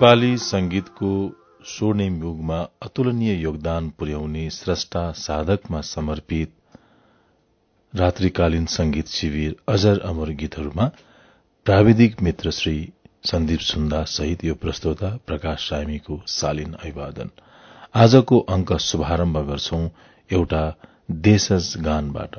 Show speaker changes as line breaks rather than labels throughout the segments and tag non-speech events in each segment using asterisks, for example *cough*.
नेपाली संगीतको स्वर्णिम युगमा अतुलनीय योगदान पुर्याउने स्रष्टा साधकमा समर्पित रात्रिकालीन संगीत शिविर अजर अमर गीतहरूमा प्राविधिक मित्र श्री सन्दीप सुन्दा सहित यो प्रस्तोता प्रकाश सामीको शालीन अभिवादन। आजको अंक शुभारम्भ गर्छौं एउटा देशज गानबाट।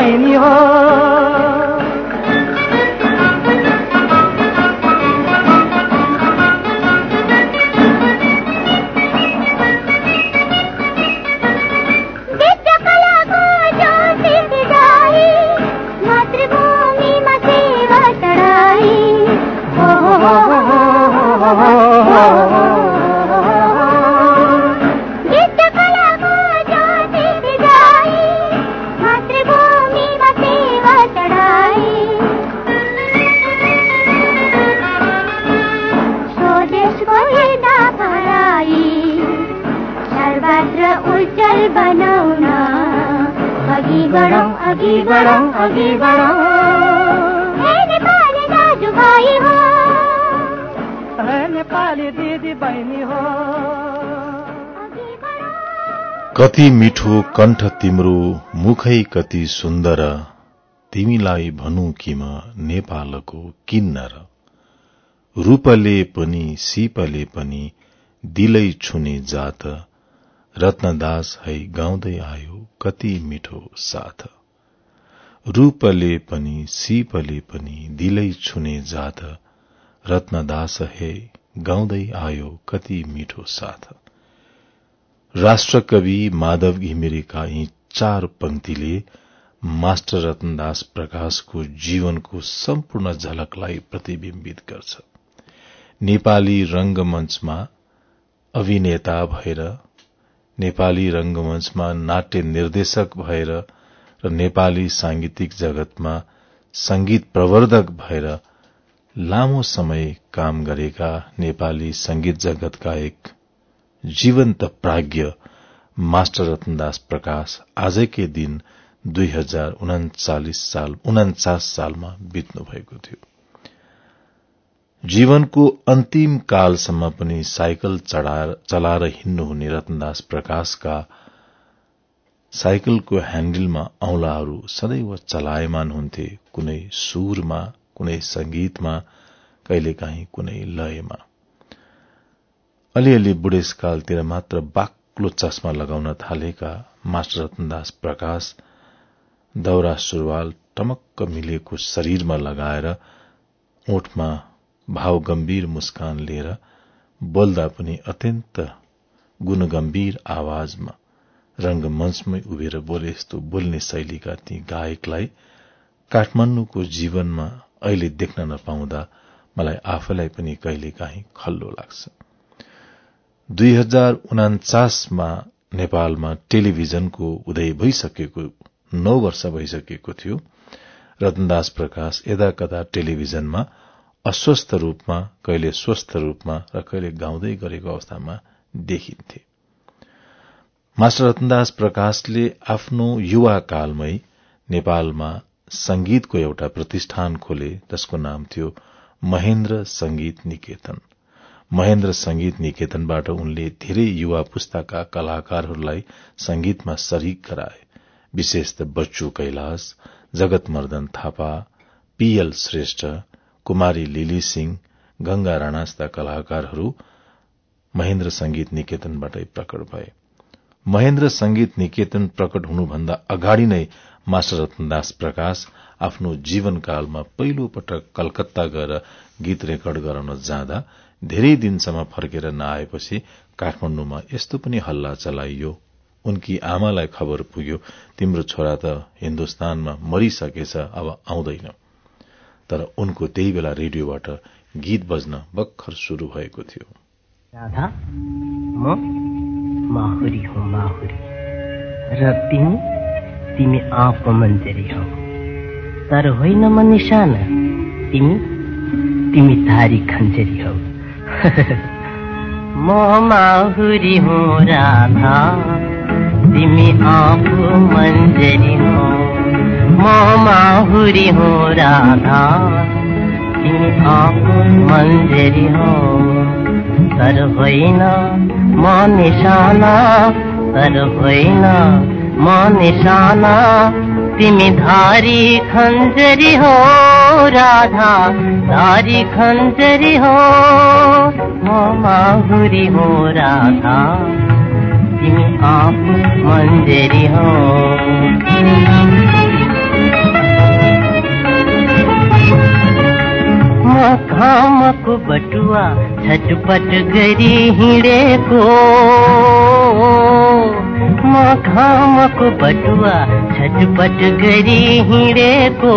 नेपाली
दिदी
कति मिठो कण्ठ तिम्रो मुखै कति सुन्दर। तिमीलाई भनु कि म नेपालको किन्नर। रूपले पनि सिपले पनि दिलै छुने जात। रत्नदास है गाउँदै आयो कति मिठो साथ। रूपले पनि सिपले पनि दिलै छुने जात। रत्नदास हे गाउँदै आयो कति मिठो साथ। राष्ट्रकवि माधव घिमिरेका यी चार पंक्तिले मास्टर रतनदास प्रकाशको जीवनको सम्पूर्ण झलकलाई प्रतिविम्बित गर्छ। नेपाली रंगमञ्चमा अभिनेता भएर नेपाली रंगमञ्चमा नाट्य निर्देशक भएर र नेपाली सांगीतिक जगतमा संगीत प्रवर्धक भएर लामो समय काम गरेका नेपाली संगीत जगतका एक जीवन्त प्राज्ञ मास्टर रतनदास प्रकाश आजकै दिन दुई हजार उनाचालिस साल उनाचास सालमा बित्नु भएको थियो। जीवनको अन्तिम कालसम्म पनि साइकल चलाएर हिँड्नुहुने रतनदास प्रकाशका साइकलको ह्याण्डलमा औंलाहरू सदैव चलायमान हुन्थे कुनै सुरमा कुनै संगीतमा कहिलेकाहीँ कुनै लयमा। अलिअलि बुढेसकालतिर मात्र बाक्लो चस्मा लगाउन थालेका मास्टर रतनदास प्रकाश दौरा सुरुवाल टमक्क मिलेको शरीरमा लगाएर ओठमा भाव गम्भीर मुस्कान लिएर बोल्दा पनि अत्यन्त गुणगम्भीर आवाजमा रंगमंचमै उभिएर बोले यस्तो बोल्ने शैलीका ती गायकलाई काठमाण्डुको जीवनमा अहिले देख्न नपाउँदा मलाई आफैलाई पनि कहिलेकाहीँ खल्लो लाग्छ। दुई हजार उनाचासमा नेपालमा टेलिभिजनको उदय भइसकेको नौ वर्ष भइसकेको थियो। रतनदास प्रकाश यदा कदा टेलिभिजनमा अस्वस्थ रूपमा कहिले स्वस्थ रूपमा र कहिले गाउँदै गरेको अवस्थामा देखिन्थे। मास्टर रतनदास प्रकाशले आफ्नो युवा कालमै नेपालमा संगीतको एउटा प्रतिष्ठान खोले जसको नाम थियो महेन्द्र संगीत निकेतन। महेन्द्र संगीत निकेतनबाट उनले धेरै युवा पुस्ताका कलाकारहरूलाई संगीतमा शरीक गराए। विशेष त बच्चु कैलाश जगतमर्दन थापा पीएल श्रेष्ठ कुमारी लिली सिंह गंगा राणा कलाकारहरू महेन्द्र संगीत निकेतनबाटै प्रकट भए। महेन्द्र संगीत निकेतन प्रकट हुनुभन्दा अगाडि नै मास्टर रत्नदास प्रकाश आफ्नो जीवनकालमा पहिलो पटक कलकत्ता गएर गीत रेकर्ड गराउन जाँदा धेरै दिनसम्म फर्केर नआएपछि काठमाण्डुमा यस्तो पनि हल्ला चलाइयो। उनकी आमालाई खबर पुग्यो तिम्रो छोरा त हिन्दुस्तानमा मरिसकेछ अब आउँदैन। तर उनको त्यही बेला रेडियोबाट गीत बज्न भर्खर शुरू भएको थियो।
तर होइन म निशाना। तिमी तिमी धारी खन्जरी हौ। *laughs* म माहुरी हो राधा। तिमी आँप मन्जरी हौ। म माहुरी हो राधा। तिमी आँप मन्जरी हौ। तर होइन म निशाना। तर होइन म निशाना। तिमी धारी खन्जरी हो राधा धारी खन्जरी हो म माहुरी हो राधा। तिमी आँप मन्जरी हो। घामको बटुवा छटपट गरी हिँडेको म घामको बटुवा छटपट गरी हिँडेको।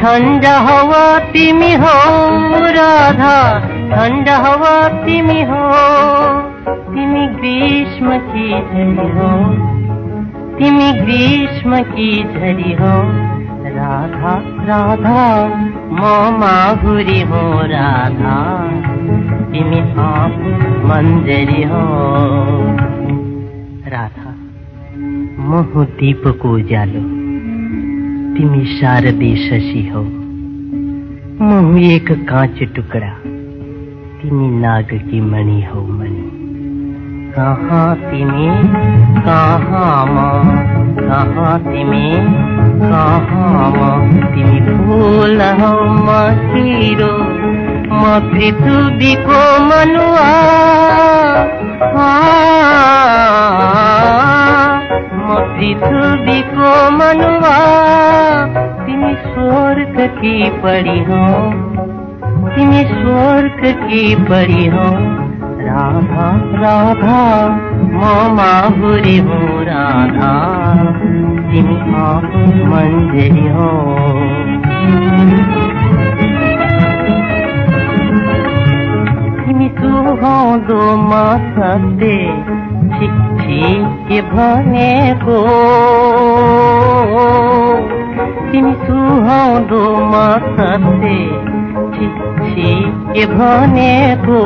ठन्डा हवा तिमी हो राधा ठन्डा हवा तिमी हो। तिमी ग्रीष्म की झरी हो तिमी ग्रीष्म की झरी हो। राधा राधा। म माहुरी हो राधा, तिमी आप मन्जरी हो। राधा म हुँ दीपको उज्यालो तिमी शारदे शशी हो। म हुँ एक काँच टुकड़ा, तिमी नाग की मणि हो मणि। कहाँ तिमी? कहाँ म कहाँ तिमी कहाँ म तिमी फुल हौ म हिरो म पृथ्वीको मनुआ म पृथ्वीको मनुआ तिमी स्वर्ग की पढी हौ। तिमी स्वर्ग की पढी हौ। राधा राधा म माहुरी हो राधा। तिमी मन्जरी हो। तिमी सुहाउँदोमा सत्य ठिक ठिक भनेको? तिमी सुहाउँदोमा सत्य ठिक ठिक भनेको?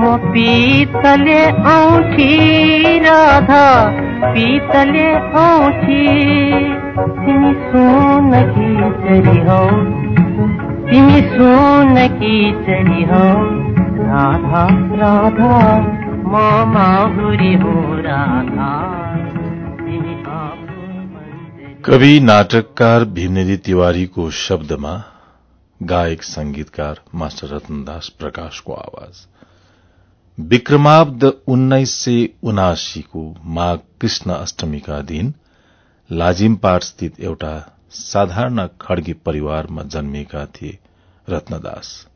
म पितले औठी राधा पितले औठी। तिमी सुन की चरी हौ? तिमी सुन की चरी हौ? राधा राधा म माहुरी हो राधा।
कवि नाटककार भीमनिधि तिवारीको शब्दमा गायक संगीतकार मास्टर रतनदास प्रकाशको आवाज। विक्रमाब्द उन्नाइस सय उनासीको माघ कृष्ण अष्टमीका दिन लाजिमपाट स्थित एउटा साधारण खड्गी परिवारमा जन्मिएका थिए रत्नदास।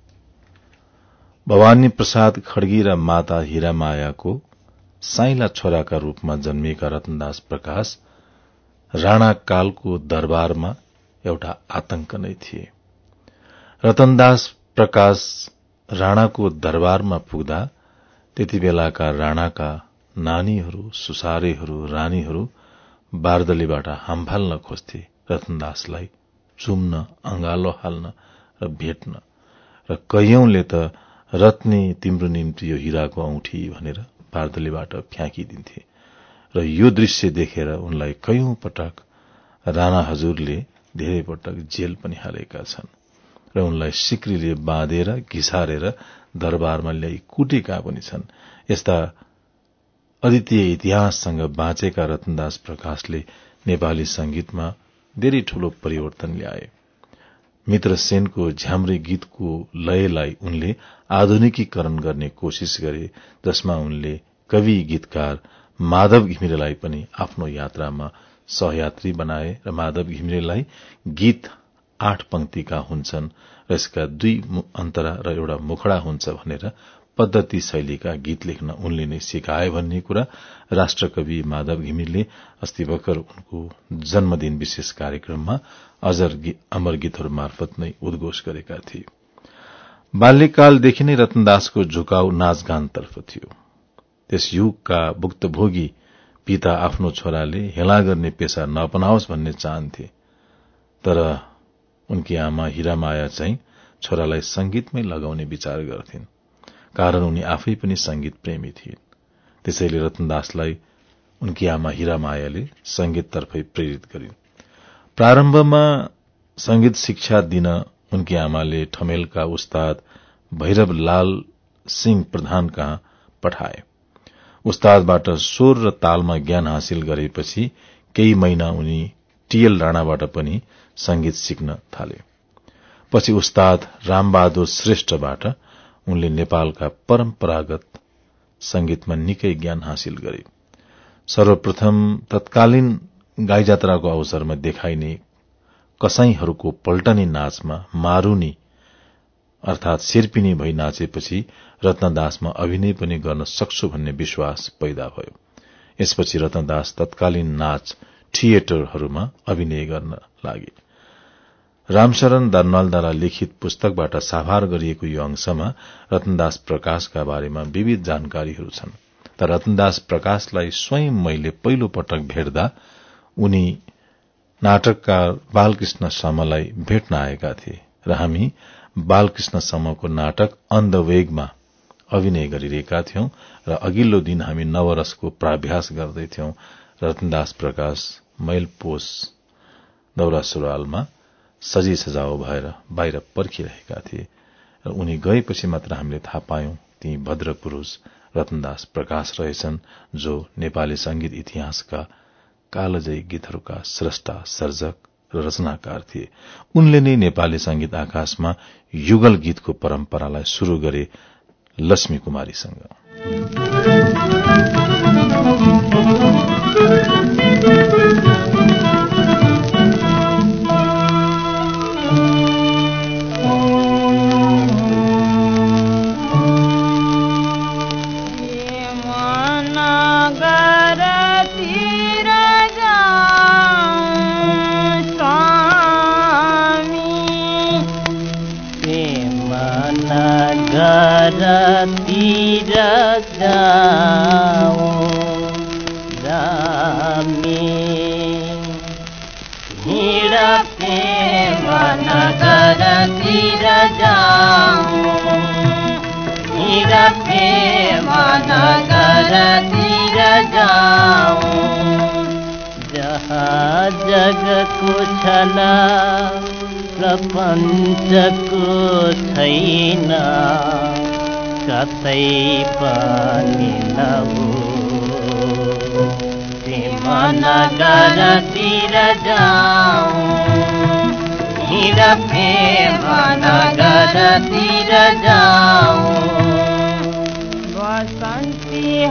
भवानी प्रसाद खड्गी र माता हिरामायाको साइला छोराका रूपमा जन्मिएका रत्नदास प्रकाश राणाकालको दरबारमा एउटा आतंक नै थिए। रतनदास प्रकाश राणाको दरबारमा पुग्दा त्यति बेलाका राणाका नानीहरू सुसारेहरू रानीहरू बारदलीबाट हाम्फाल्न खोज्थे रतनदासलाई चुम्न अंगालो हाल्न र भेट्न। र कैयौंले त रत्ने तिम्रो निम्ति यो हिराको औठी भनेर बारदलीबाट फ्याँकिदिन्थे। र यो दृश्य देखेर उनलाई कैयौं पटक राणा हजुरले धेरै पटक जेल पनि हालेका छन्। र उनलाई सिक्रीले बाँधेर घिसारेर दरबारमा ल्याई कुटेका पनि छन्। यस्ता अद्वितीय इतिहाससँग बाँचेका रतनदास प्रकाशले नेपाली संगीतमा धेरै ठूलो परिवर्तन ल्याए। मित्र सेनको झ्याम्रे गीतको लयलाई उनले आधुनिकीकरण गर्ने कोशिश गरे जसमा उनले कवि गीतकार माधव घिमिरेलाई पनि आफ्नो यात्रामा सहयात्री बनाए र माधव घिमिरेलाई गीत आठ पंक्तिका हुन्छन् र यसका दुई अन्तरा र एउटा मुखडा हुन्छ भनेर पद्धति शैलीका गीत लेख्न उनले नै सिकाए भन्ने कुरा राष्ट्रकवि माधव घिमिरले अस्ति भर्खर उनको जन्मदिन विशेष कार्यक्रममा अजर अमर गीतहरू मार्फत नै उद्घोष गरेका थिए। बाल्यकालदेखि नै रतनदासको झुकाउ नाचगानतर्फ थियो। त्यस युगका भुक्तभोगी पिता आफ्नो छोराले हेला गर्ने पेशा नअपनाओस् भन्ने चाहन्थे। तर उनकी आमा हिरामाया चाहिँ छोरालाई संगीतमै लगाउने विचार गर्थिन्। कारण उनी आफै पनि संगीत प्रेमी थिइन्। त्यसैले रतनदासलाई उनकी आमा हिरामायाले संगीततर्फै प्रेरित गरिन्। प्रारम्भमा संगीत शिक्षा दिन उनकी आमाले ठमेलका उस्ताद भैरव लाल सिंह प्रधान कहाँ पठाए। उस्तादबाट स्वर र तालमा ज्ञान हासिल गरेपछि केही महिना उनी टीएल राणाबाट पनि संगीत सिक्न थाले। पछि उस्ताद रामबहादुर श्रेष्ठबाट उनले नेपालका परम्परागत संगीतमा निकै ज्ञान हासिल गरे। सर्वप्रथम तत्कालीन गाई जात्राको अवसरमा देखाइने कसाईहरूको पल्टनी नाचमा मारूनी अर्थात सिर्पिनी भई नाचेपछि रत्नदासमा अभिनय पनि गर्न सक्छु भन्ने विश्वास पैदा भयो। यसपछि रत्नदास तत्कालीन नाच थिएटरहरूमा अभिनय गर्न लागे। रामशरण दर्नालद्वारा लिखित पुस्तकबाट साभार गरिएको यो अंशमा रतनदास प्रकाशका बारेमा विविध जानकारीहरू छन्। तर रतनदास प्रकाशलाई स्वयं मैले पहिलो पटक भेट्दा उनी नाटककार बालकृष्ण समलाई भेट्न आएका थिए र हामी बालकृष्ण समको नाटक अन्धवेगमा अभिनय गरिरहेका थियौं र अघिल्लो दिन हामी नवरसको प्राभ्यास गर्दैथ्यौं रतनदास प्रकाश मैलपोस दौरा सुरुवालमा सजी सजाव भएर बाहिर पर्खिरहेका थिए र उनी गएपछि मात्र हामीले थाहा पायौं ती भद्र पुरूष रतनदास प्रकाश रहेछन् जो नेपाली संगीत इतिहासका कालजयी गीतहरूका स्रष्टा सर्जक र रचनाकार थिए। उनले नै नेपाली संगीत आकाशमा युगल गीतको परम्परालाई शुरू गरे लक्ष्मी कुमारीसँग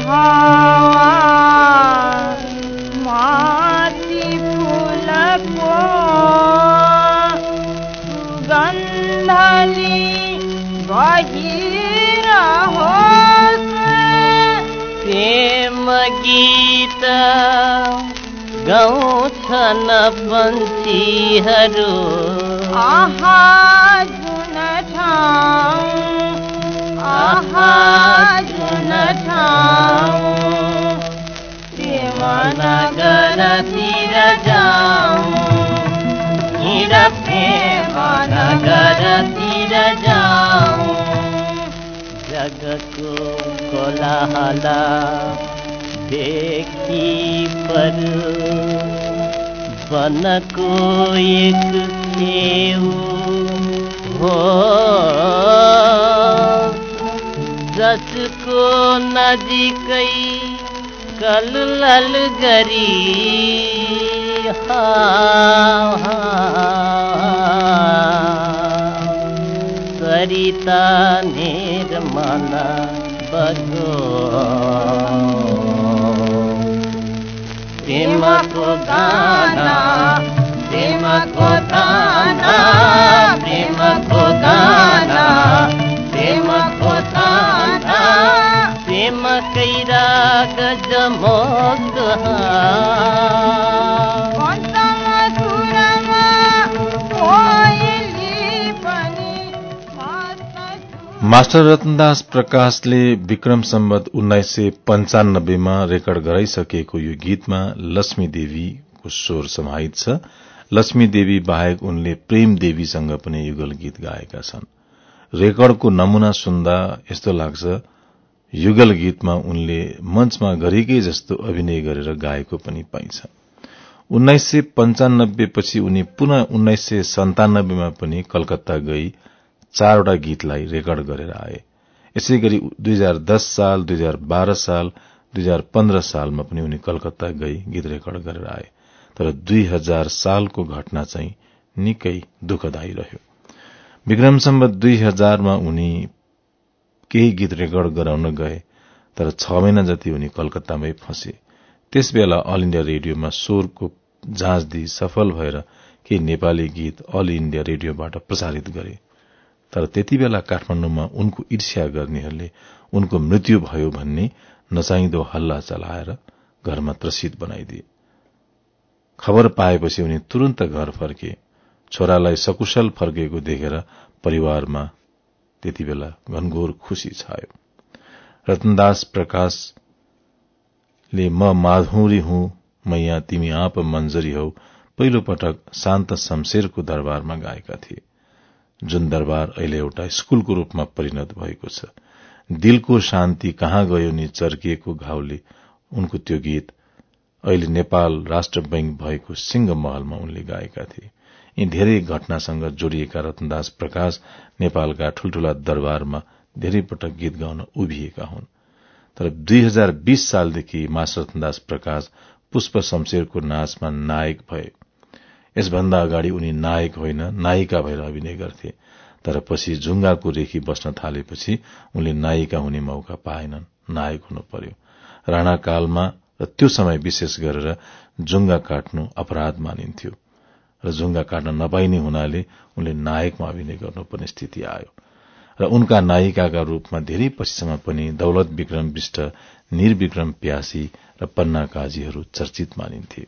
हावा माथि फुलको सुगन्धली बहिरहोस्।
प्रेम गीत गाउँछन् पन्छीहरू
आहा जुन आहा जुन ठाउँ प्रेम
नगरतिर जाउँ हिँड प्रेम नगरतिर जाउँ जगको कोलाहल देखि पर वनको एक छेउ हो जसको नजिकै कलल गरी सरिता निर्मल बगो प्रेमको गाना प्रेमको गाना
मास्टर रतनदास प्रकाशले विक्रम सम्बत उन्नाइस सय पञ्चानब्बेमा रेकर्ड गराइसकेको यो गीतमा लक्ष्मी देवीको स्वर समाहित छ। लक्ष्मी देवी बाहेक उनले प्रेम देवीसँग पनि युगल गीत गाएका छन्। रेकर्डको नमूना सुन्दा यस्तो लाग्छ युगल गीतमा उनले मञ्चमा गरेकै जस्तो अभिनय गरेर गाएको पनि पाइन्छ। उन्नाइस सय पञ्चानब्बे पछि उनी पुनः उन्नाइस सय सन्तानब्बेमा पनि कलकत्ता गई चारवटा गीतलाई रेकर्ड गरेर आए। यसै गरी दुई हजार दस साल दुई हजार बाह्र साल दुई हजार पन्ध्र सालमा पनि उनी कलकत्ता गई गीत रेकर्ड गरेर आए। तर दुई हजार सालको घटना चाहिँ निकै दुःखदायी रह्यो। विक्रम सम्बत दुई हजारमा उनी केही गीत रेकर्ड गराउन गए तर छ महिना जति उनी कलकत्तामै फँसे। त्यसबेला अल इण्डिया रेडियोमा स्वरको जाँच दिई सफल भएर केही नेपाली गीत अल इण्डिया रेडियोबाट प्रसारित गरे। तर त्यति बेला काठमाण्डुमा उनको ईर्ष्या गर्नेहरूले उनको मृत्यु भयो भन्ने नचाहिँदो हल्ला चलाएर घरमा त्रसित बनाइदिए। खबर पाएपछि उनी तुरन्त घर फर्के छोरालाई सकुशल फर्केको देखेर परिवारमा त्यति बेला घनघोर खुशी छायो। रतनदास प्रकाशले म माधुरी हुँ मैया तिमी आप मन्जरी हौ। पहिलो पटक शान्त शमशेरको दरबारमा गाएका थिए। जुन दरबार अहिले एउटा स्कूलको रूपमा परिणत भएको छ। दिलको शान्ति कहाँ गयो नि चर्किएको घाउले? उनको त्यो गीत अहिले नेपाल राष्ट्र बैंक भएको सिंह महलमा उनले गाएका थिए। यी धेरै घटनासँग जोडिएका रतनदास प्रकाश नेपालका ठूल्ठूला दरबारमा धेरै पटक गीत गाउन उभिएका हुन्। तर दुई हजार बीस सालदेखि मास रतनदास प्रकाश पुष्प शमशेरको नाचमा नायक भए। यसभन्दा अगाडि उनी नायक होइन नायिका भएर अभिनय गर्थे। तर पछि झुङ्गाको रेखी बस्न थालेपछि उनले नायिका हुने मौका पाएनन् नायक हुनु पर्यो। राणाकालमा र त्यो समय विशेष गरेर जुङ्गा काट्नु अपराध मानिन्थ्यो। र जुङ्गा काट्न नपाइने हुनाले उनले नायकमा अभिनय गर्नुपर्ने स्थिति आयो। र उनका नायिकाका रूपमा धेरै पछिसम्म पनि दौलत विक्रम विष्ट निर्विक्रम प्यासी र पन्ना काजीहरू चर्चित मानिन्थे।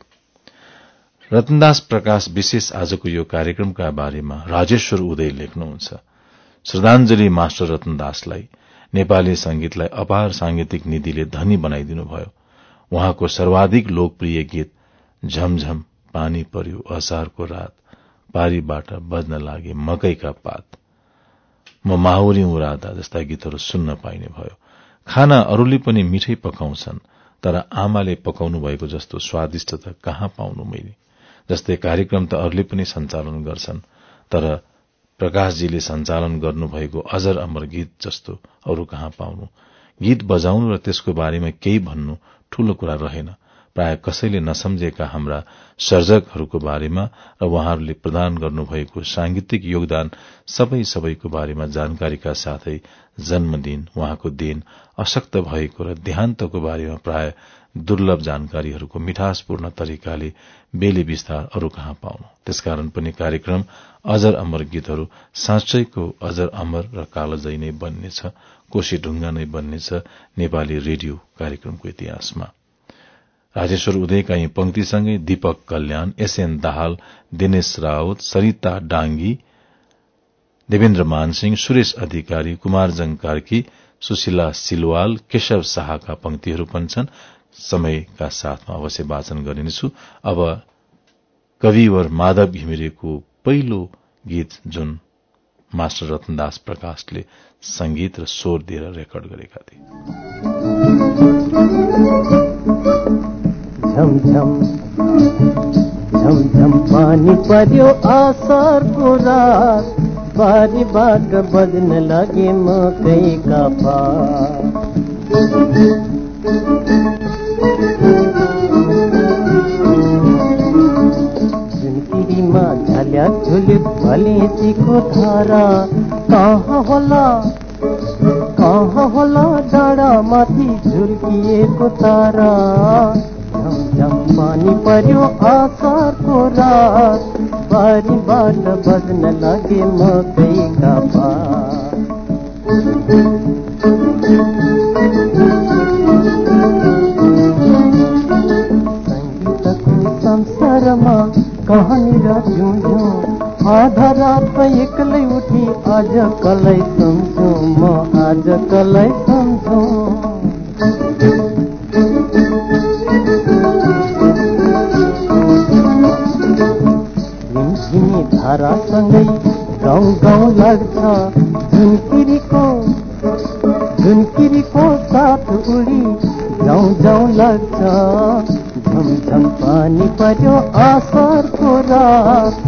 रतनदास प्रकाश विशेष आजको यो कार्यक्रमका बारेमा राजेश्वर उदय लेख्नुहुन्छ। श्रद्धाञ्जली मास्टर रतनदासलाई नेपाली संगीतलाई अपार सांगीतिक निधिले धनी बनाइदिनुभयो। उहाँको सर्वाधिक लोकप्रिय गीत झमझम पानी पर्यो असारको रात पारीबाट बज्न लागे मकैका पात। म माहुरी राधा जस्ता गीतहरू सुन्न पाइने भयो। खाना अरूले पनि मिठै पकाउँछन् तर आमाले पकाउनु भएको जस्तो स्वादिष्ट त कहाँ पाउनु मैले? जस्तै कार्यक्रम त अरूले पनि सञ्चालन गर्छन् तर प्रकाशजीले सञ्चालन गर्नुभएको अजर अमर गीत जस्तो अरू कहाँ पाउनु? गीत बजाउनु र त्यसको बारेमा केही भन्नु ठूलो कुरा रहेन। प्राय कसैले नसम्झेका हाम्रा सर्जकहरूको बारेमा र उहाँहरूले प्रदान गर्नुभएको सांगीतिक योगदान सबै सबैको बारेमा जानकारीका साथै जन्मदिन उहाँको देन अशक्त भएको र देहान्तको बारेमा प्राय दुर्लभ जानकारीहरूको मिठासपूर्ण तरिकाले बेली विस्तार अरू कहाँ पाउनु? त्यसकारण पनि कार्यक्रम अजर अमर गीतहरू साँच्चैको अजर अमर र कालजयी नै बन्नेछ कोशी ढुङ्गा नै बन्नेछ नेपाली रेडियो कार्यक्रमको इतिहासमा। राजेश्वर उदयका यी पंक्तिसँगै दीपक कल्याण एसएन दाहाल दिनेश रावत सरिता डाङ्गी देवेन्द्र मानसिंह सुरेश अधिकारी कुमारजङ कार्की सुशीला सिलवाल केशव शाहका पंक्तिहरू पनि छन्। समयका साथमा अवश्य वाचन गरिनेछु। अब कविवर माधव घिमिरेको पहिलो गीत जुन मास्टर रत्नदास प्रकाशले संगीत र स्वर दिएर रेकर्ड गरेका थिए।
झमझम। झमझम पानी पर्यो आसारको रात। बारीबाट बज्न लागे मकैका झुनकिरीमा झल्या झुलिक भलेसीको धारा कहाँ होला? कहाँ होला डाँडा माथि झुल्किएको तारा? पानी पर्यो आसारको रात। बारीबाट बज्न लागे मकैका पात। सङ्गीतको संसारमा कहाँनिर झुझो आधा रात एक्लै उठी, आज कलै सम्झो, म आज कलै सम्झो। धारासँगै गाउँ गाउँ लाग्छ झुनकिरीको झुनकिरीको साथ उडी जाउँ जाउँ लाग्छ झमझम पानी पर्यो आसारको रात।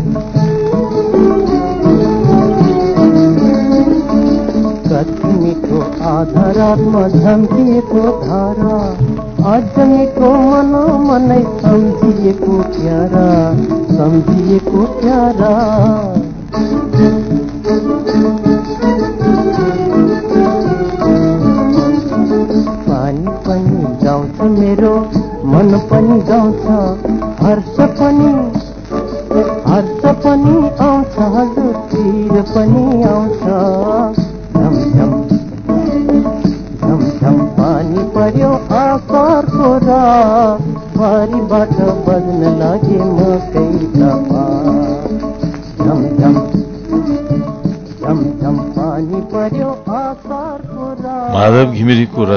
कति मिठो आधा रातमा झम्किएको धारा। अझ मिठो मनो मनै सम्झिएको प्यारा सम्झिएको प्यारा।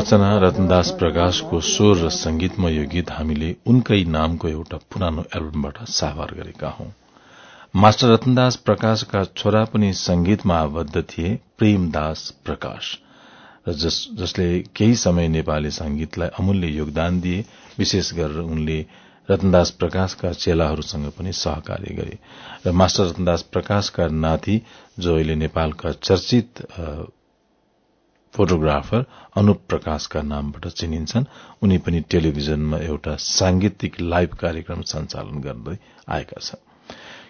रचना रत्नदास प्रकाशको स्वर र संगीतमा यो गीत हामीले उनकै नामको एउटा पुरानो एल्बमबाट साभार गरेका हौं। मास्टर रत्नदास प्रकाशका छोरा पनि संगीतमा आबद्ध थिए प्रेमदास प्रकाश। जस जसले केही समय नेपाली संगीतलाई अमूल्य योगदान दिए विशेष गरेर उनले रत्नदास प्रकाशका चेलाहरूसँग पनि सहकार्य गरे। र मास्टर रत्नदास प्रकाशका नाति जो अहिले नेपालका चर्चित फोटोग्राफर अनुप प्रकाशका नामबाट चिनिन्छन्। उनी पनि टेलिभिजनमा एउटा सांगीतिक लाइभ कार्यक्रम सञ्चालन गर्दै आएका छन्।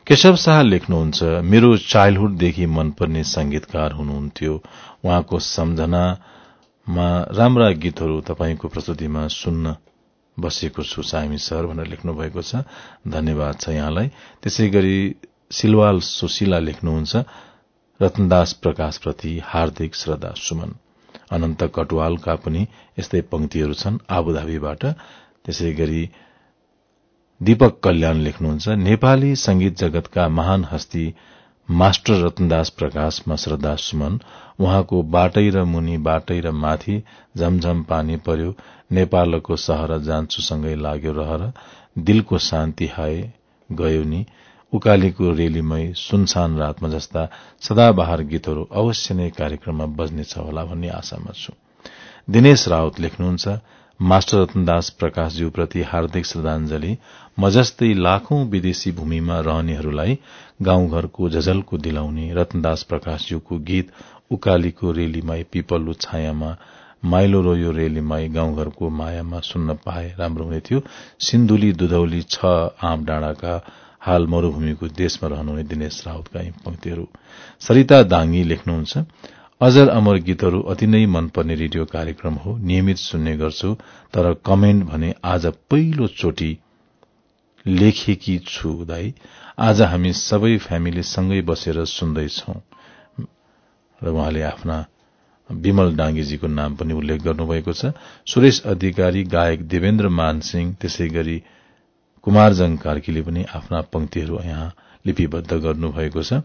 केशव शाह लेख्नुहुन्छ मेरो चाइल्डहुडदेखि मनपर्ने संगीतकार हुनुहुन्थ्यो। उहाँको सम्झनामा राम्रा गीतहरू तपाईँको प्रस्तुतिमा सुन्न बसेको छु। सामी सर भनेर लेख्नु भएको छ। धन्यवाद छ यहाँलाई। त्यसै गरी सिलवाल सुशीला लेख्नुहुन्छ रत्नदास प्रकाशप्रति हार्दिक श्रद्धा सुमन। अनन्त कटवालका पनि यस्तै पंक्तिहरू छन्। आबुधाबीबाट त्यसै गरी दीपक कल्याण लेख्नुहुन्छ नेपाली संगीत जगतका महान हस्ती मास्टर रत्नदास प्रकाशमा श्रद्धा सुमन उहाँको बाटै र मुनि बाटै र माथि झमझम पानी पर्यो नेपालको सहर जान्छुसँगै लाग्यो रहर दिलको शान्ति हाए गयो नि। उकालीको रेलीमै सुनसान रातमा जस्ता सदाबहार गीतहरू अवश्य नै कार्यक्रममा बज्नेछ होला भन्ने आशामा छु। दिनेश रावत लेख्नुहुन्छ मास्टर रत्नदास प्रकाशज्यूप्रति हार्दिक श्रद्धांजलि म जस्तै लाखौं विदेशी भूमिमा रहनेहरूलाई गाउँघरको झझलको दिलाउने रत्नदास प्रकाशज्यूको गीत उकालीको रेलीमाई पिपल्लो छायामा माइलो रोयो रेलीमाई गाउँघरको मायामा सुन्न पाए राम्रो हुने थियो। सिन्धुली दुधौली छ आम डाँडाका हाल मरूभूमिको देशमा रहनुहुने दिनेश राउतका यी पंक्तिहरू। सरिता दाङ्गी लेख्नुहुन्छ अजर अमर गीतहरू अति नै मनपर्ने रेडियो कार्यक्रम हो नियमित सुन्ने गर्छु तर कमेन्ट भने आज पहिलो चोटि लेखेकी छु दाई। आज हामी सबै फ्यामिली सँगै बसेर सुन्दैछौ। र उहाँले आफ्ना विमल डाङ्गीजीको नाम पनि उल्लेख गर्नुभएको छ। सुरेश अधिकारी गायक देवेन्द्र मानसिंह त्यसै गरी कुमारजङ कार्कीले पनि आफ्ना पंक्तिहरू यहाँ लिपिबद्ध गर्नुभएको छ।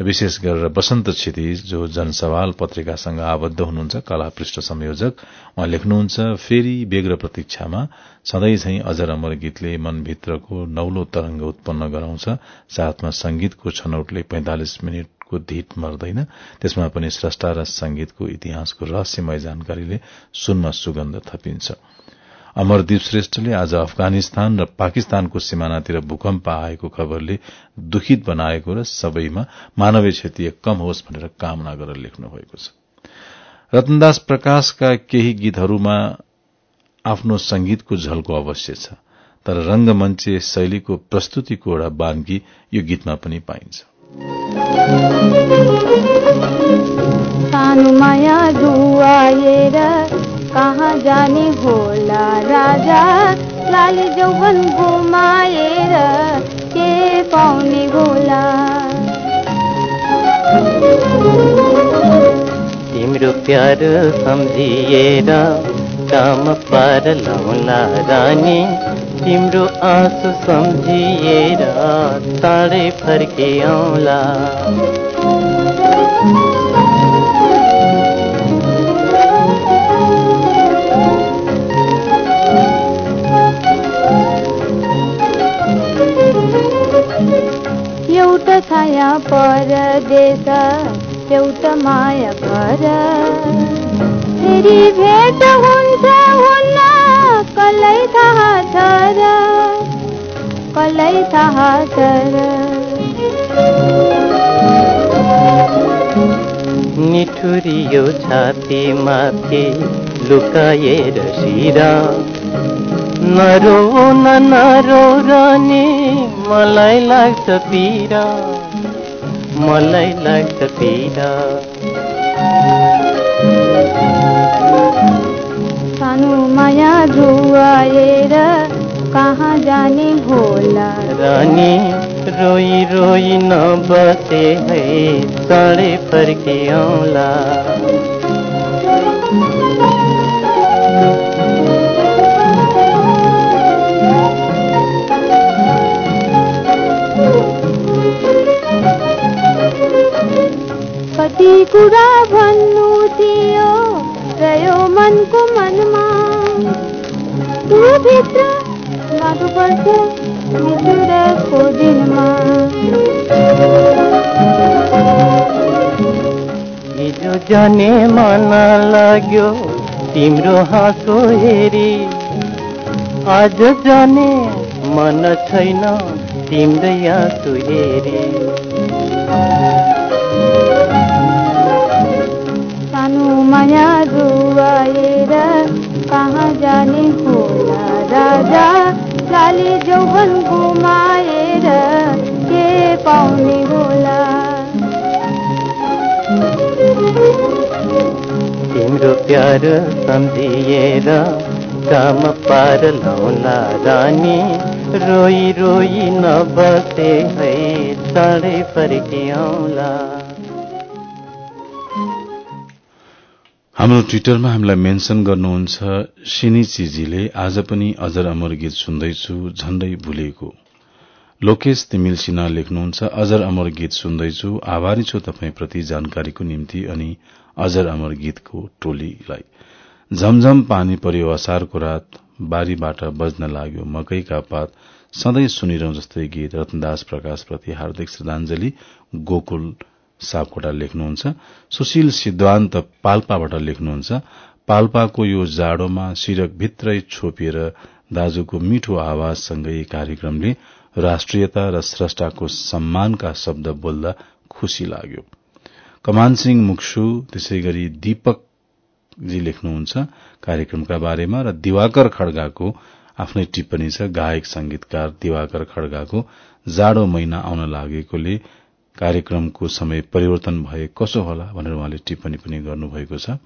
र विशेष गरेर वसन्त क्षितिज जो जनसवाल पत्रिकासँग आबद्ध हुनुहुन्छ कला पृष्ठ संयोजक उहाँ लेख्नुहुन्छ फेरि बेग्र प्रतीक्षामा सधैँ झै अजर अमर गीतले मनभित्रको नौलो तरंग उत्पन्न गराउँछ। साथमा संगीतको छनौटले पैंतालिस मिनटको धीट मर्दैन। त्यसमा पनि स्रष्टा र संगीतको इतिहासको रहस्यमय जानकारीले सुनमा सुगन्ध थपिन्छ। अमरदीप श्रेष्ठले आज अफगानिस्तान र पाकिस्तानको सिमानातिर भूकम्प आएको खबरले दुखित बनाएको र सबैमा मानवीय क्षति कम होस् भनेर कामना गरेर लेख्नु भएको छ। रतनदास प्रकाशका केही गीतहरूमा आफ्नो संगीतको झल्को अवश्य छ तर रंगमञ्चे शैलीको प्रस्तुतिको एउटा बानगी यो गीतमा पनि पाइन्छ।
कहाँ जाने होला राजा? लाल जौवन घुमाएर के पाउने होला?
तिम्रो प्यार सम्झिएर काम पार लाउला रानी। तिम्रो आँसु सम्झिएर चाँडै फर्के
छाया परदेश एउटा माया घर फेरि भेट हुन्छ हुन्न कसलाई थाहा छ र कसलाई थाहा छ र
निठुरियो छाती माथि लुकाएर शिरा। नरो न नरो रानी मलाई लाग्छ पीडा मलाई लाग्छ पीडा।
सानो माया धुवाएर कहाँ जाने होला?
रानी रोई रोई नबसे है चाँडै फर्के आउला
कति कुरा भन्नु थियो। रह्यो मनको मनमा। भित्र लाग्नुपर्छ मृत्युको दिनमा।
हिजो जाने मन लाग्यो तिम्रो हाँसो हेरी। आज जाने मन छैन तिम्रो आँसु हेरी।
जाने होला राजा लाली जौवन घुमाएर के पाउने होला
तिम्रो प्यार सम्झिएर काम पार लाउला रानी। रोई रोई नबसे है चाँडै फर्के
हाम्रो ट्विटरमा हामीलाई मेन्सन गर्नुहुन्छ सिनिचीजीले आज पनि अजर अमर गीत सुन्दैछु झण्डै भुलेको। लोकेश तिमिल सिन्हा लेख्नुहुन्छ अजर अमर गीत सुन्दैछु आभारी छु तपाईँप्रति जानकारीको निम्ति अनि अजर अमर गीतको टोलीलाई। झमझम पानी पर्यो असारको रात बारीबाट बज्न लाग्यो मकैका पात। सधैँ सुनिरहँ जस्तै गीत। रत्नदास प्रकाशप्रति हार्दिक श्रद्धांजलि गोकुल सापकोटा लेख्नुहुन्छ। सुशील सिद्धान्त पाल्पाबाट लेख्नुहुन्छ पाल्पाको यो जाडोमा सिरक भित्रै छोपिएर दाजुको मिठो आवाजसँगै कार्यक्रमले राष्ट्रियता र स्रष्टाको सम्मानका शब्द बोल्दा खुशी लाग्यो। कमान सिंह मुक्सु त्यसै गरी दीपक जी लेख्नुहुन्छ कार्यक्रमका बारेमा र दिवाकर खड्गाको आफ्नै टिप्पणी छ गायक संगीतकार दिवाकर खड्गाको जाडो महिना आउन लागेकोले कार्यक्रमको समय परिवर्तन भए कसो होला भनेर उहाँले टिप्पणी पनि गर्नुभएको छ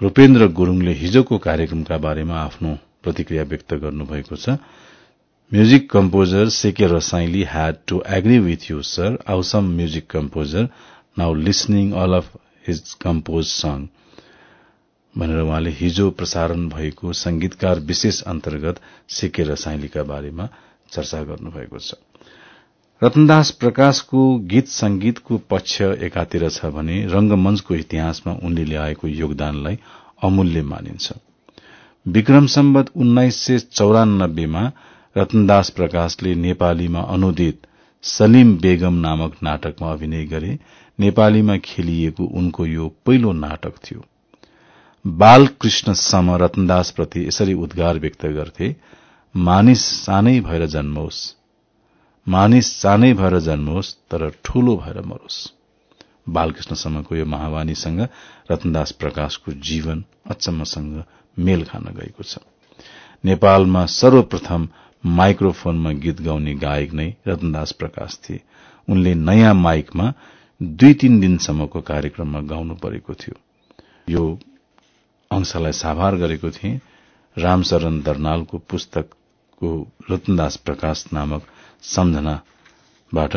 रूपेन्द्र गुरूङले हिजोको कार्यक्रमका बारेमा आफ्नो प्रतिक्रिया व्यक्त गर्नुभएको छ म्युजिक कम्पोजर सेके Rasaili had to agree with you, sir. Awesome music composer. Now listening all of his composed song. भनेर उहाँले हिजो प्रसारण भएको संगीतकार विशेष अन्तर्गत सेके रसाइलीका बारेमा चर्चा गर्नुभएको छ रतनदास प्रकाशको गीत संगीतको पक्ष एकातिर छ भने रंगमंचको इतिहासमा उनले ल्याएको योगदानलाई अमूल्य मानिन्छ। विक्रम सम्बत उन्नाइस सय चौरानब्बेमा रतनदास प्रकाशले नेपालीमा अनुदित सलीम बेगम नामक नाटकमा अभिनय गरे। नेपालीमा खेलिएको उनको यो पहिलो नाटक थियो। बालकृष्ण सम रतनदास प्रति यसरी उद्गार व्यक्त गर्थे मानिस सानै भएर जन्मोस्। मानिस सानै भएर जन्मोस् तर ठूलो भएर मरोस्। बालकृष्ण समको यो महावाणीसँग रतनदास प्रकाशको जीवन अचम्मसँग मेल खान गएको छ। नेपालमा सर्वप्रथम माइक्रोफोनमा गीत गाउने गायक नै रतनदास प्रकाश थिए। उनले नयाँ माइकमा दुई तीन दिनसम्मको कार्यक्रममा गाउनु परेको थियो। यो अंशलाई साभार गरेको थिए। रामशरण दर्नालको पुस्तकको रतनदास प्रकाश नामक सम्झनाबाट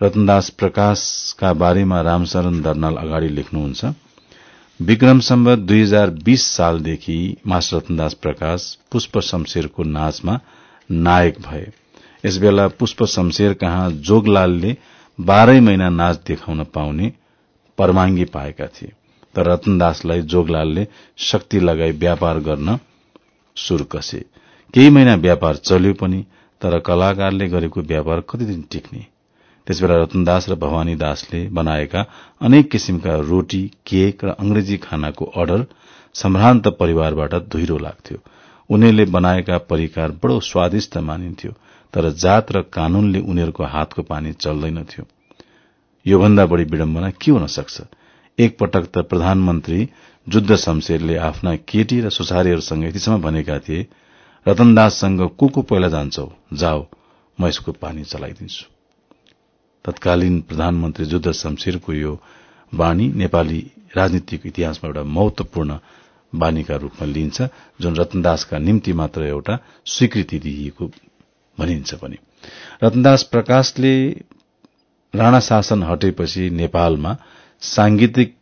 रतनदास प्रकाशका बारेमा रामशरण दर्नाल अगाडि लेख्नुहुन्छ। विक्रम सम्बत दुई हजार बीस सालदेखि मास रतनदास प्रकाश पुष्प शमशेरको नाचमा नायक भए। यसबेला पुष्प शमशेर कहाँ जोगलालले बाह्रै महिना नाच देखाउन पाउने परमाङ्गी पाएका थिए। तर रतनदासलाई जोगलालले शक्ति लगाई व्यापार गर्न सुर कसे। केही महिना व्यापार चल्यो पनि तर कलाकारले गरेको व्यापार कति दिन टिक्ने? त्यसबेला रतनदास र भवानी दासले बनाएका अनेक किसिमका रोटी केक र अंग्रेजी खानाको अर्डर सम्भ्रान्त परिवारबाट धुइरो लाग्थ्यो। उनीहरूले बनाएका परिकार बडो स्वादिष्ट मानिन्थ्यो तर जात र कानूनले उनीहरूको हातको पानी चल्दैनथ्यो। योभन्दा बढ़ी विडम्बना के हुन सक्छ? एकपटक त प्रधानमन्त्री जुद्ध शमशेरले आफ्ना केटी र सुसारीहरूसँग यतिसम्म भनेका थिए रतनदाससँग को को पहिला जान्छौ। जाओ म यसको पानी चलाइदिन्छु। तत्कालीन प्रधानमन्त्री जुद्ध शमशेरको यो वाणी नेपाली राजनीतिको इतिहासमा एउटा महत्वपूर्ण बानीका रूपमा लिइन्छ जुन रतनदासका निम्ति मात्र एउटा स्वीकृति दिइएको भनिन्छ पनि। रतनदास प्रकाशले राणा शासन हटेपछि नेपालमा सांगीतिक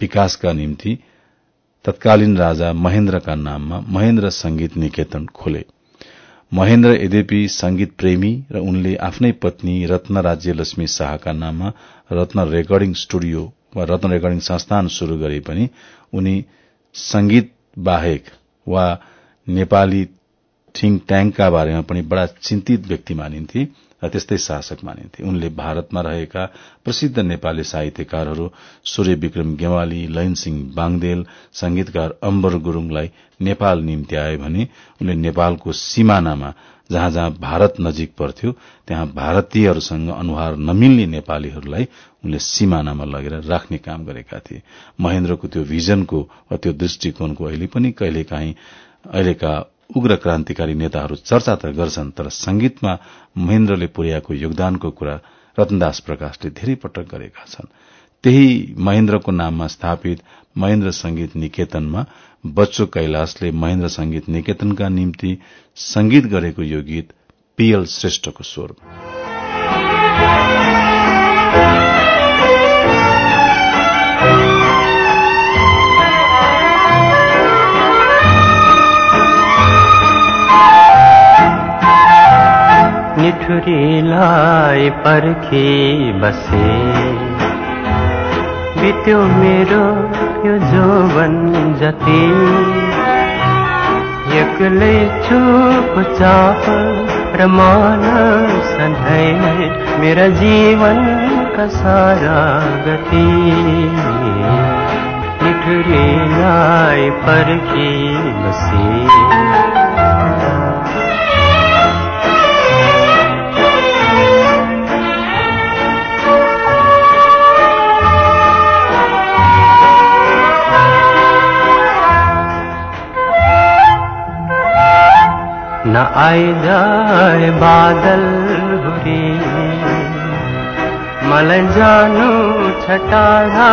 विकासका निम्ति तत्कालीन राजा महेन्द्रका नाममा महेन्द्र संगीत निकेतन खोले। महेन्द्र यद्यपि संगीत प्रेमी र उनले आफ्नै पत्नी रत्न राज्य लक्ष्मी शाहका नाममा रत्न रेकर्डिङ स्टुडियो वा रत्न रेकर्डिङ संस्थान शुरू गरे पनि उनी संगीत बाहेक वा नेपाली थिङ ट्याङ्कका बारेमा पनि बडा चिन्तित व्यक्ति मानिन्थे। त्यस्तै शासक मानिन्थे। उनले भारतमा रहेका प्रसिद्ध नेपाली साहित्यकारहरू सूर्य विक्रम गेवाली लयनसिंह बाङदेल संगीतकार अम्बर गुरूङलाई नेपाल निम्ति आए भने उनले नेपालको सिमानामा जहाँ जहाँ भारत नजिक पर्थ्यो त्यहाँ भारतीयहरूसँग अनुहार नमिल्ने नेपालीहरूलाई उनले सिमानामा लगेर राख्ने काम गरेका थिए। महेन्द्रको त्यो भिजनको वा त्यो दृष्टिकोणको अहिले पनि कहिलेकाहीँ अहिलेका उग्र क्रान्तिकारी नेताहरू चर्चा त गर्छन् तर संगीतमा महेन्द्रले पुर्याएको योगदानको कुरा रतनदास प्रकाशले धेरै पटक गरेका छन्। त्यही महेन्द्रको नाममा स्थापित महेन्द्र संगीत निकेतनमा बच्चो कैलाशले महेन्द्र संगीत निकेतनका निम्ति संगीत गरेको यो गीत पीएल श्रेष्ठको स्वरमा
निठुरीलाई पर्खी बसे। बित्यो मेरो यो जोवन जति। एक्लै चुप चाप र मान सधैँ मेरा जीवन सारा गति। निठुरीलाई पर्खी बसे। न आइ जाए बादल हुरी। मलाई जानु छ टाढा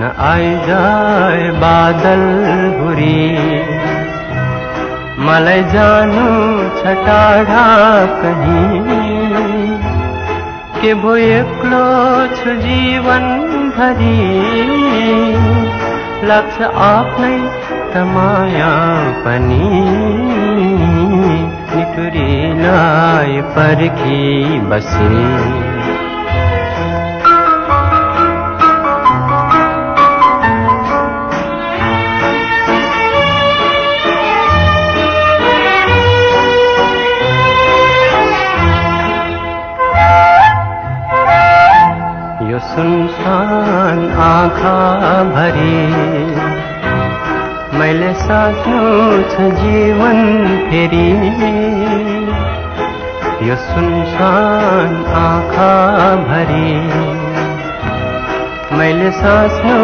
न आइ जाए बादल हुरी। मलाई जानु छ टाढा के भो एक्लो छु जीवन भरी लाग्छ आफ्नै त माया पनि निटुरीलाई पर्खी बसे। सुनसान आँखा भरी मैले साच्नु छ जीवन फेरि यो सुनसान आँखा भरी। मैले साच्नु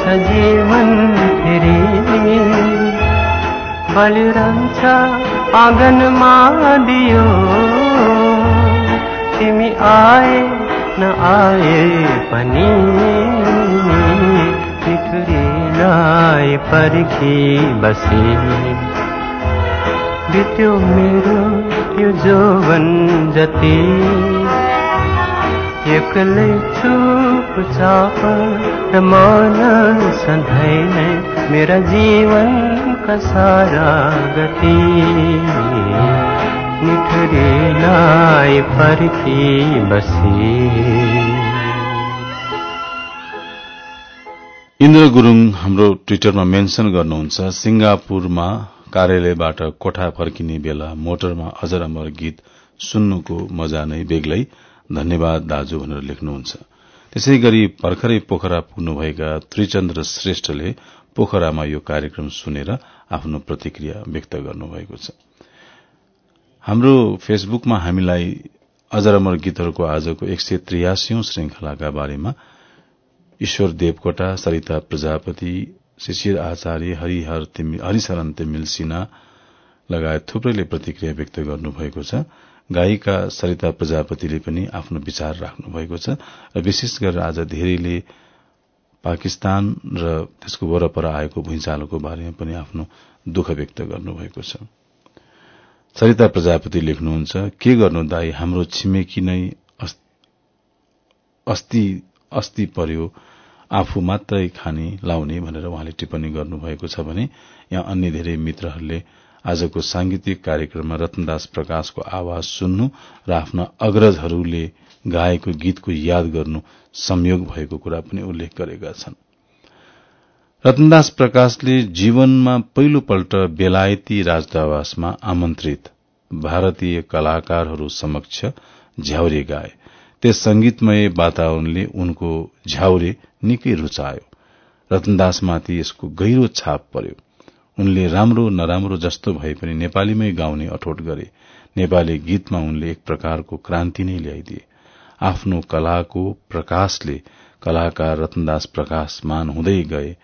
छ जीवन फेरि बलिरहन्छ आँगनमा दियो तिमी आए न आए पनि पिठुरीलाई पर्खी बसे। बित्यो मेरो यो जोवन जति। एक्लै चुप चाप र मन सधैँ नै मेरा जीवनका सारा गति। निठुरीलाई पर्खी बसे।
इन्द्र गुरूङ हाम्रो ट्विटरमा मेन्सन गर्नुहुन्छ सिंगापुरमा कार्यालयबाट कोठा फर्किने बेला मोटरमा अजर अमर गीत सुन्नुको मजा नै बेग्लै। धन्यवाद दाजु भनेर लेख्नुहुन्छ। त्यसै गरी भर्खरै पोखरा पुग्नुभएका त्रिचन्द्र श्रेष्ठले पोखरामा यो कार्यक्रम सुनेर आफ्नो प्रतिक्रिया व्यक्त गर्नुभएको छ। हाम्रो फेसबुकमा हामीलाई अजर अमर गीतहरूको आजको एक सय त्रियासी श्रृंखलाका बारेमा ईश्वर देवकोटा सरिता प्रजापति शिशिर आचार्य हरिहर हरिशरण तिमिल सिन्हा लगायत थुप्रैले प्रतिक्रिया व्यक्त गर्नुभएको छ। गायिका सरिता प्रजापतिले पनि आफ्नो विचार राख्नु भएको छ र विशेष गरेर आज धेरैले पाकिस्तान र त्यसको वरपर आएको भुइँचालोको बारेमा पनि आफ्नो दुःख व्यक्त गर्नुभएको छ। सरिता प्रजापति लेख्नुहुन्छ के गर्नु दाई हाम्रो छिमेकी नै अस्ति अस्ति पर्यो आफू मात्रै खाने लाउने भनेर उहाँले टिप्पणी गर्नुभएको छ भने यहाँ अन्य धेरै मित्रहरूले आजको सांगीतिक कार्यक्रममा रतनदास प्रकाशको आवाज सुन्नु र आफ्ना अग्रजहरूले गाएको गीतको याद गर्नु संयोग भएको कुरा पनि उल्लेख गरेका छन्। रतनदास प्रकाशले जीवनमा पहिलोपल्ट बेलायती राजदूतावासमा आमन्त्रित भारतीय कलाकारहरू समक्ष झ्याउरे गाए। त्यस संगीतमय वातावरणले उनको झ्याउरे निकै रुचायो। रतनदासमाथि यसको गहिरो छाप पर्यो। उनले राम्रो नराम्रो जस्तो भए पनि नेपालीमै गाउने अठोट गरे। नेपाली गीतमा उनले एक प्रकारको क्रान्ति नै ल्याइदिए। आफ्नो कलाको प्रकाशले कलाकार रतनदास प्रकाशमान हुँदै गए।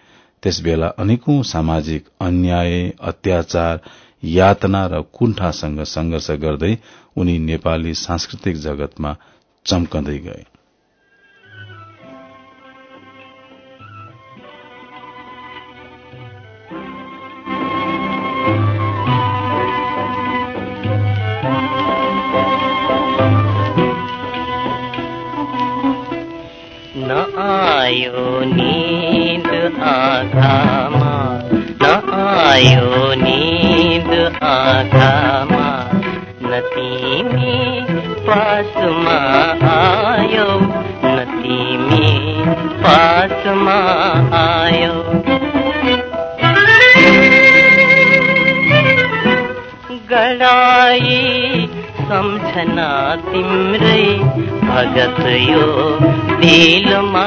त्यसबेला अनेकौं सामाजिक अन्याय अत्याचार यातना र कुण्ठासँग संघर्ष गर्दै उनी नेपाली सांस्कृतिक जगतमा चम्कँदै गए
न आयो नींद आँखामा तिम्रै भगत यो दिलमा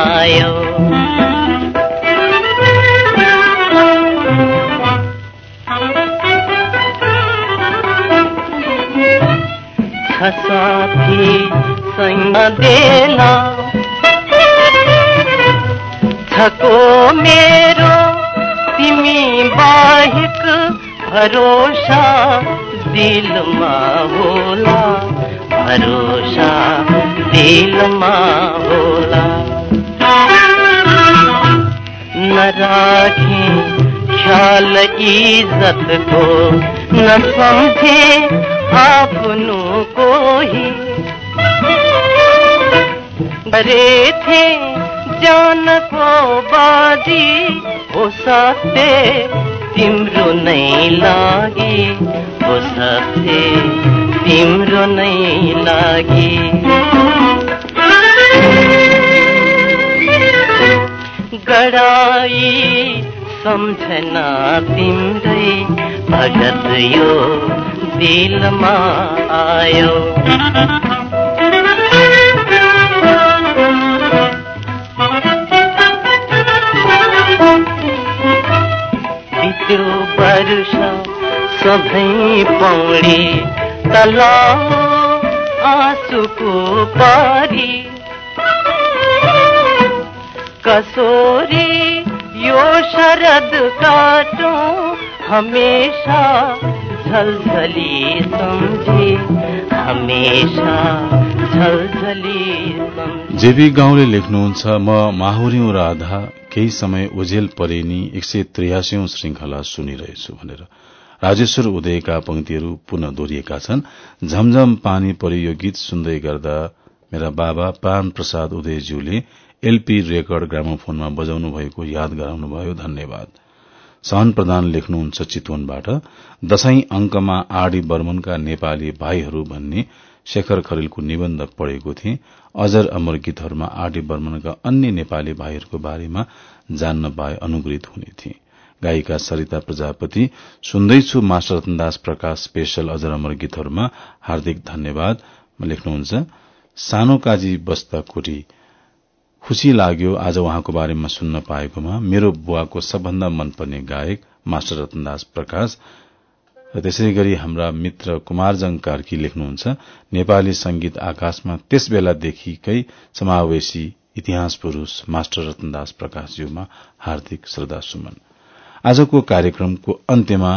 आयो। साथी सैन देला छको मेरो तिमी
बाहिक भरोसा दिलमा होला भरोसा दिलमा होला नराखे ख्याल इज्जतको नसम्झे आफ्नो कोही गरेथे जानको बाजी हो सत्य तिम्रो नै लागि। हो सत्य तिम्रो नै लागि। गडाई सम्झना तिम्रै भगत यो दिलमा आयो। सधैँ पौडी तला आँसुको पारी। कसोरी यो शरद काटो हमेशा झलझली सम्झे। हमेशा झलझली
जेबी गाउँले लेख्नुहुन्छ म माहुर्यौं राधा। केही समय ओझेल परेनी एक सय त्रियासीौं श्रृंखला सुनिरहेछु भनेर। राजेश्वर उदयका पंक्तिहरू पुनः दोहोरिएका छन्। झमझम पानी परि यो गीत सुन्दै गर्दा मेरा बाबा प्राण प्रसाद उदयज्यूले एलपी रेकर्ड ग्रामोफोनमा बजाउनु भएको याद गराउनुभयो। धन्यवाद। सहन प्रधान लेख्नुहुन्छ चितवनबाट दशैं अंकमा आरडी बर्मनका नेपाली भाइहरू भन्ने शेखर खरेलको निबन्ध पढ़ेको थिए। अजर अमर गीतहरूमा आरडी बर्मनका अन्य नेपाली भाइहरूको बारेमा जान्न पाए अनुग्रहित हुने थिए। गायिका सरिता प्रजापति सुन्दैछु मास्टर रतनदास प्रकाश स्पेशल अजर अमर गीतहरूमा हार्दिक धन्यवाद। लेख्नुहुन्छ सानो काजी बस्दा कोटी खुशी लाग्यो आज उहाँको बारेमा सुन्न पाएकोमा। मेरो बुवाको सबभन्दा मनपर्ने गायक मास्टर रतनदास प्रकाश र त्यसै गरी हाम्रा मित्र कुमारजङ कार्की लेख्नुहुन्छ नेपाली संगीत आकाशमा त्यस बेलादेखिकै समावेशी इतिहास पुरूष मास्टर रतनदास प्रकाशज्यूमा हार्दिक श्रद्धा सुमन। आजको कार्यक्रमको अन्त्यमा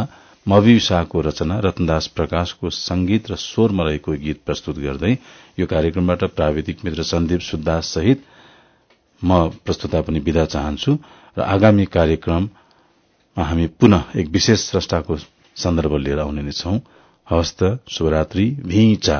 मवि शाहको रचना रतनदास प्रकाशको संगीत र स्वरमा रहेको गीत प्रस्तुत गर्दै यो कार्यक्रमबाट प्राविधिक मित्र सन्दीप सुद्दास सहित म प्रस्तुता पनि विदा चाहन्छु र आगामी कार्यक्रममा हामी पुनः एक विशेष स्रष्टाको सन्दर्भ लिएर आउने नै छौं। हवस्त शुभरात्रि भिचा